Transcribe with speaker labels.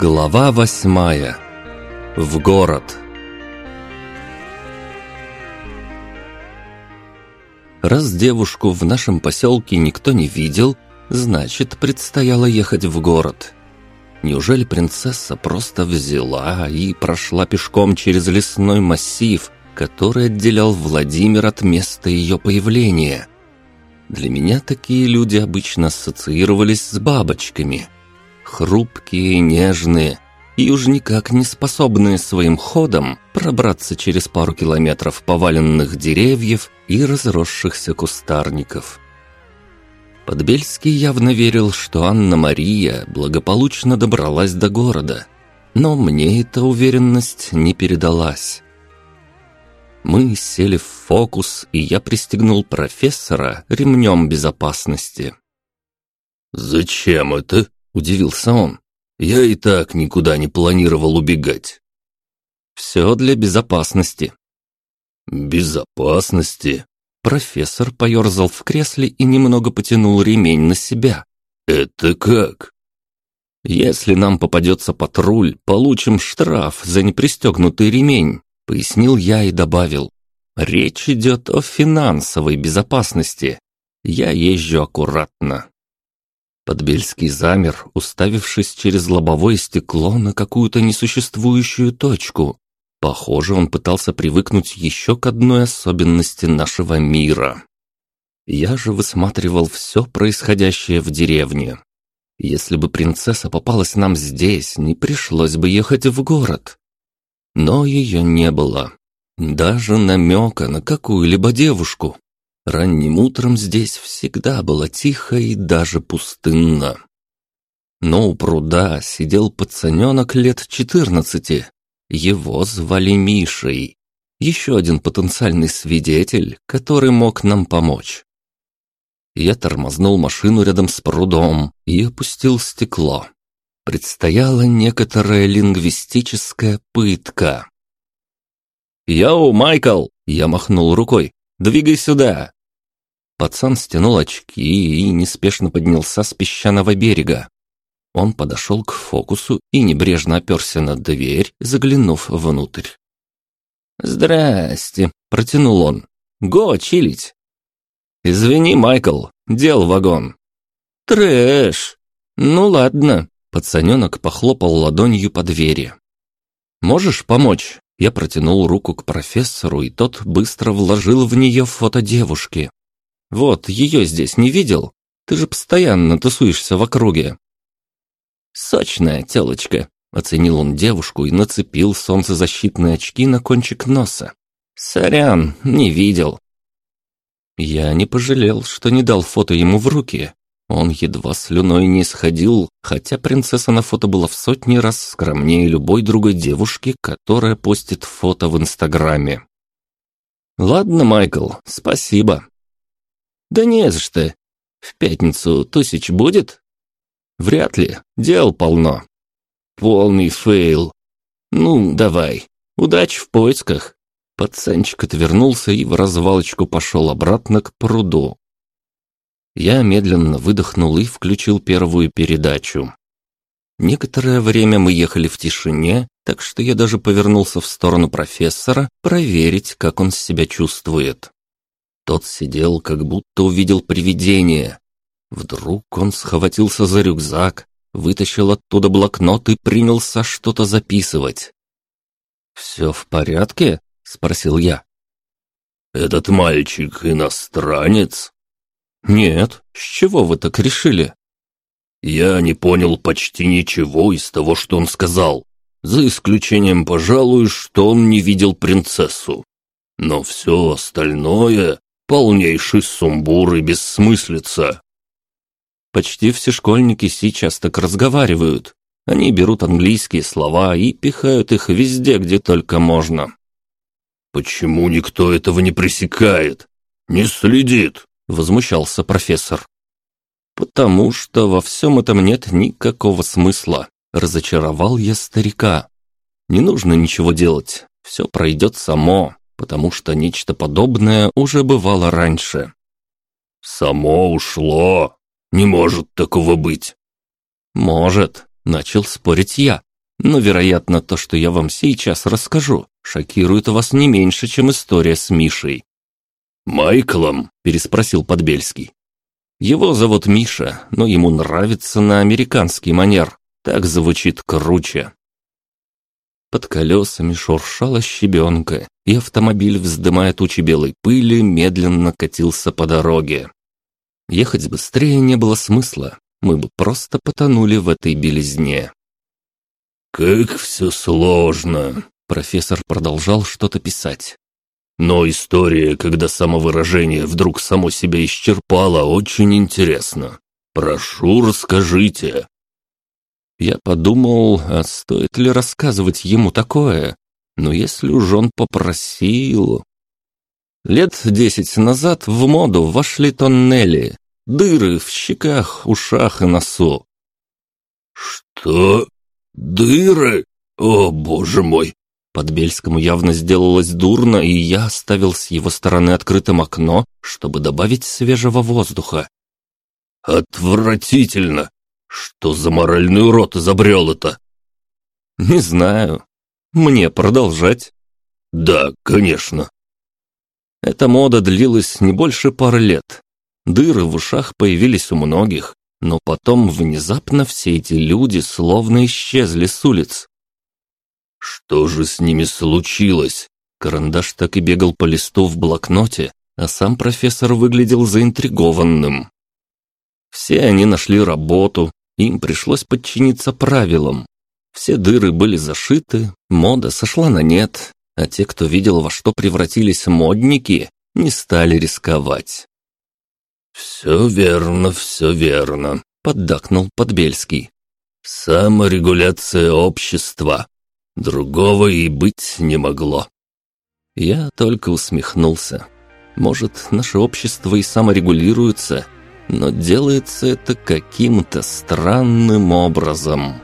Speaker 1: Глава восьмая. В город. Раз девушку в нашем поселке никто не видел, значит, предстояло ехать в город. Неужели принцесса просто взяла и прошла пешком через лесной массив, который отделял Владимир от места ее появления? Для меня такие люди обычно ассоциировались с бабочками – хрупкие, нежные и уж никак не способные своим ходом пробраться через пару километров поваленных деревьев и разросшихся кустарников. Подбельский явно верил, что Анна-Мария благополучно добралась до города, но мне эта уверенность не передалась. Мы сели в фокус, и я пристегнул профессора ремнем безопасности.
Speaker 2: «Зачем это?» Удивился он. «Я и так никуда не планировал убегать».
Speaker 1: «Все для безопасности».
Speaker 2: «Безопасности?»
Speaker 1: Профессор поерзал в кресле и немного потянул ремень на себя.
Speaker 2: «Это как?»
Speaker 1: «Если нам попадется патруль, получим штраф за непристегнутый ремень», пояснил я и добавил. «Речь идет о финансовой безопасности. Я езжу аккуратно». Подбельский замер, уставившись через лобовое стекло на какую-то несуществующую точку. Похоже, он пытался привыкнуть еще к одной особенности нашего мира. Я же высматривал все происходящее в деревне. Если бы принцесса попалась нам здесь, не пришлось бы ехать в город. Но ее не было. Даже намека на какую-либо девушку. Ранним утром здесь всегда было тихо и даже пустынно. Но у пруда сидел пацаненок лет четырнадцати. Его звали Мишей. Еще один потенциальный свидетель, который мог нам помочь. Я тормознул машину рядом с прудом и опустил стекло. Предстояла некоторая лингвистическая пытка. «Yo, Майкл!» — я махнул рукой. «Двигай сюда!» Пацан стянул очки и неспешно поднялся с песчаного берега. Он подошел к фокусу и небрежно оперся на дверь, заглянув внутрь. «Здрасте», — протянул он. «Go чилить». «Извини, Майкл, дел вагон». «Трэш! Ну ладно», — пацаненок похлопал ладонью по двери. «Можешь помочь?» Я протянул руку к профессору, и тот быстро вложил в нее фото девушки. Вот, ее здесь не видел? Ты же постоянно тусуешься в округе». «Сочная телочка», — оценил он девушку и нацепил солнцезащитные очки на кончик носа. «Сорян, не видел». Я не пожалел, что не дал фото ему в руки. Он едва слюной не сходил, хотя принцесса на фото была в сотни раз скромнее любой другой девушки, которая постит фото в Инстаграме. «Ладно, Майкл, спасибо. «Да не за что. В пятницу тусыч будет?» «Вряд ли. Дел полно». «Полный fail. Ну, давай. Удачи в поисках». Пацанчик отвернулся и вразвалочку пошел обратно к пруду. Я медленно выдохнул и включил первую передачу. Некоторое время мы ехали в тишине, так что я даже повернулся в сторону профессора проверить, как он себя чувствует. Тот сидел, как будто увидел привидение. Вдруг он схватился за рюкзак, вытащил оттуда блокнот и принялся что-то записывать. «Все в порядке?» — спросил я.
Speaker 2: «Этот мальчик иностранец?»
Speaker 1: «Нет, с чего вы так решили?»
Speaker 2: «Я не понял почти ничего из того, что он сказал, за исключением, пожалуй, что он не видел принцессу. Но все остальное Полнейший сумбур и бессмыслица.
Speaker 1: Почти все школьники сейчас так разговаривают. Они берут английские слова и пихают их везде, где только можно.
Speaker 2: «Почему никто этого не пресекает? Не следит?» — возмущался профессор.
Speaker 1: «Потому что во всем этом нет никакого смысла», — разочаровал я старика. «Не нужно ничего делать, все пройдет само потому что нечто подобное уже бывало раньше.
Speaker 2: «Само ушло! Не может такого быть!»
Speaker 1: «Может», — начал спорить я. Но, вероятно, то, что я вам сейчас расскажу, шокирует вас не меньше, чем история с Мишей».
Speaker 2: «Майклом?» – переспросил Подбельский.
Speaker 1: «Его зовут Миша, но ему нравится на американский манер. Так звучит круче». Под колесами шуршала щебенка, и автомобиль, вздымая тучи белой пыли, медленно катился по дороге. Ехать быстрее не было смысла, мы бы просто потонули в этой белизне.
Speaker 2: «Как все сложно!» Профессор продолжал что-то писать. «Но история, когда самовыражение вдруг само себя исчерпало, очень интересна. Прошу, расскажите».
Speaker 1: Я подумал, а стоит ли рассказывать ему такое? Но если уж он попросил... Лет десять назад в моду вошли тоннели, дыры в щеках, ушах и носу.
Speaker 2: «Что? Дыры? О, боже мой!»
Speaker 1: Подбельскому явно сделалось дурно, и я оставил с его стороны открытым окно, чтобы добавить свежего воздуха.
Speaker 2: «Отвратительно! Что за моральный урод изобрел это?»
Speaker 1: «Не знаю. Мне продолжать?»
Speaker 2: «Да, конечно».
Speaker 1: Эта мода длилась не больше пары лет. Дыры в ушах появились у многих, но потом внезапно все эти люди словно исчезли с улиц.
Speaker 2: «Что же с ними случилось?»
Speaker 1: Карандаш так и бегал по листу в блокноте, а сам профессор выглядел заинтригованным. Все они нашли работу, им пришлось подчиниться правилам. Все дыры были зашиты, мода сошла на нет, а те, кто видел, во что превратились модники, не стали рисковать.
Speaker 2: «Все верно, все верно», —
Speaker 1: поддакнул Подбельский.
Speaker 2: «Саморегуляция общества. Другого и быть не могло».
Speaker 1: Я только усмехнулся. Может, наше общество и саморегулируется, но делается это каким-то странным образом.